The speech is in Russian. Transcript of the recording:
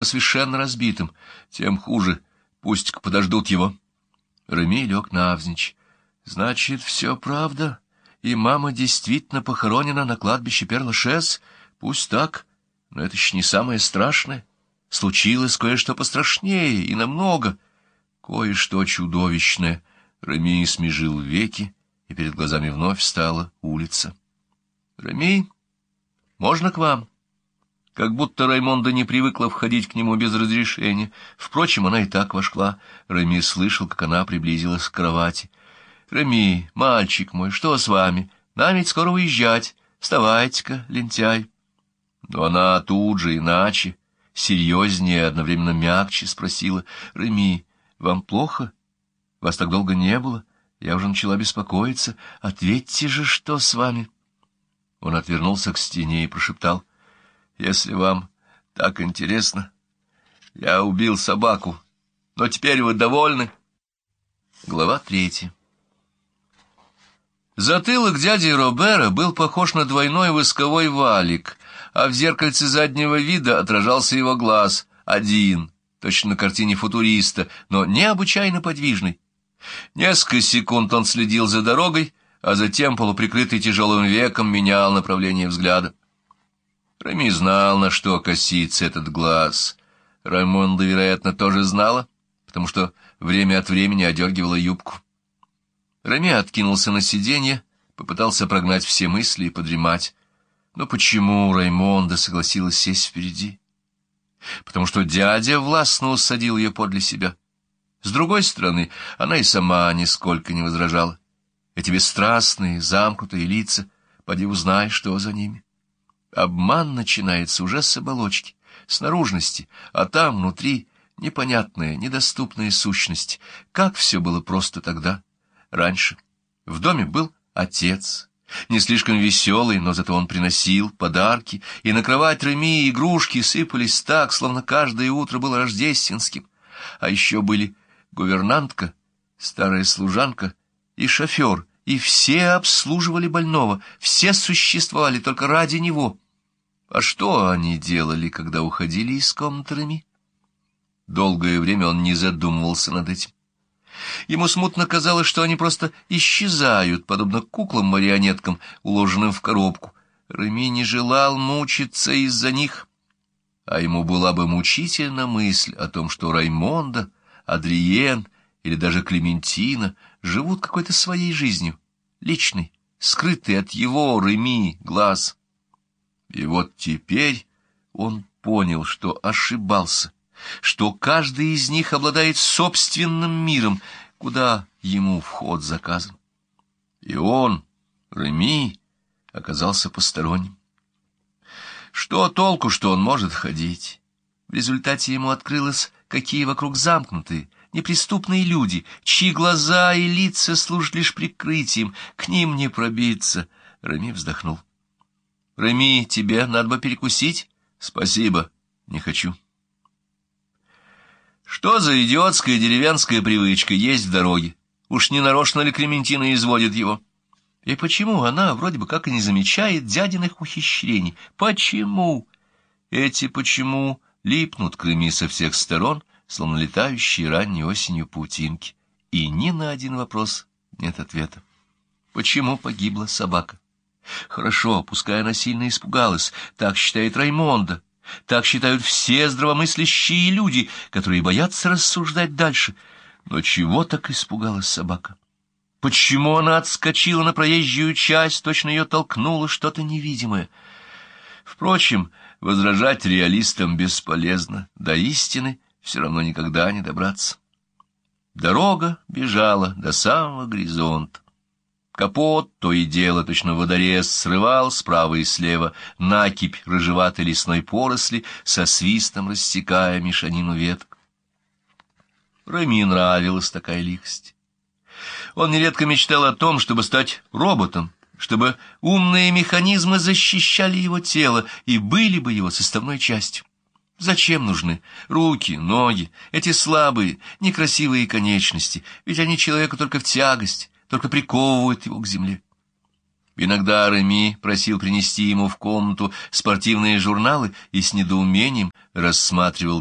совершенно разбитым. Тем хуже. Пусть подождут его. Реми лег навзничь. Значит, все правда. И мама действительно похоронена на кладбище Перлашес. Пусть так, но это еще не самое страшное. Случилось кое-что пострашнее и намного. Кое-что чудовищное. Реми смежил веки, и перед глазами вновь стала улица. — Реми, можно к вам? Как будто Раймонда не привыкла входить к нему без разрешения. Впрочем, она и так вошла. Реми слышал, как она приблизилась к кровати. — Реми, мальчик мой, что с вами? Нам ведь скоро уезжать. Вставайте-ка, лентяй. Но она тут же, иначе, серьезнее, одновременно мягче спросила. — Реми, вам плохо? Вас так долго не было. Я уже начала беспокоиться. Ответьте же, что с вами? Он отвернулся к стене и прошептал. — Если вам так интересно, я убил собаку. Но теперь вы довольны? Глава третья. Затылок дяди Робера был похож на двойной восковой валик, а в зеркальце заднего вида отражался его глаз, один, точно на картине футуриста, но необычайно подвижный. Несколько секунд он следил за дорогой, а затем, полуприкрытый тяжелым веком, менял направление взгляда. Рами знал, на что косится этот глаз. Раймонда, вероятно, тоже знала, потому что время от времени одергивала юбку. Рами откинулся на сиденье, попытался прогнать все мысли и подремать. Но почему Раймонда согласилась сесть впереди? Потому что дядя властно усадил ее подле себя. С другой стороны, она и сама нисколько не возражала. Эти бесстрастные, замкнутые лица, поди узнай, что за ними. Обман начинается уже с оболочки, с наружности, а там, внутри, непонятная, недоступная сущность. Как все было просто тогда, раньше. В доме был отец, не слишком веселый, но зато он приносил подарки, и на кровать Реми игрушки сыпались так, словно каждое утро было рождественским. А еще были гувернантка, старая служанка и шофер, и все обслуживали больного, все существовали только ради него. А что они делали, когда уходили из комнаты Реми? Долгое время он не задумывался над этим. Ему смутно казалось, что они просто исчезают, подобно куклам-марионеткам, уложенным в коробку. Реми не желал мучиться из-за них, а ему была бы мучительна мысль о том, что Раймонда Адриен или даже Клементина живут какой-то своей жизнью, личной, скрытой от его, Реми, глаз. И вот теперь он понял, что ошибался, что каждый из них обладает собственным миром, куда ему вход заказан. И он, Реми, оказался посторонним. Что толку, что он может ходить? В результате ему открылось какие вокруг замкнутые, неприступные люди, чьи глаза и лица служат лишь прикрытием, к ним не пробиться. Рами вздохнул. — Рами, тебе надо бы перекусить? — Спасибо, не хочу. Что за идиотская деревенская привычка есть в дороге? Уж не нарочно ли Клементина изводит его? И почему она вроде бы как и не замечает дядиных ухищрений? Почему? Эти почему липнут к Реми со всех сторон, словно летающие ранней осенью паутинки, и ни на один вопрос нет ответа. Почему погибла собака? Хорошо, пускай она сильно испугалась, так считает Раймонда, так считают все здравомыслящие люди, которые боятся рассуждать дальше. Но чего так испугалась собака? Почему она отскочила на проезжую часть, точно ее толкнуло что-то невидимое? Впрочем, возражать реалистам бесполезно, до истины все равно никогда не добраться. Дорога бежала до самого горизонта. Капот то и дело, точно водорез, срывал справа и слева накипь рыжеватой лесной поросли, со свистом рассекая мешанину веток. Рами нравилась такая лихость. Он нередко мечтал о том, чтобы стать роботом, чтобы умные механизмы защищали его тело и были бы его составной частью. Зачем нужны руки, ноги, эти слабые, некрасивые конечности, ведь они человеку только в тягость, только приковывают его к земле. Иногда Реми просил принести ему в комнату спортивные журналы и с недоумением рассматривал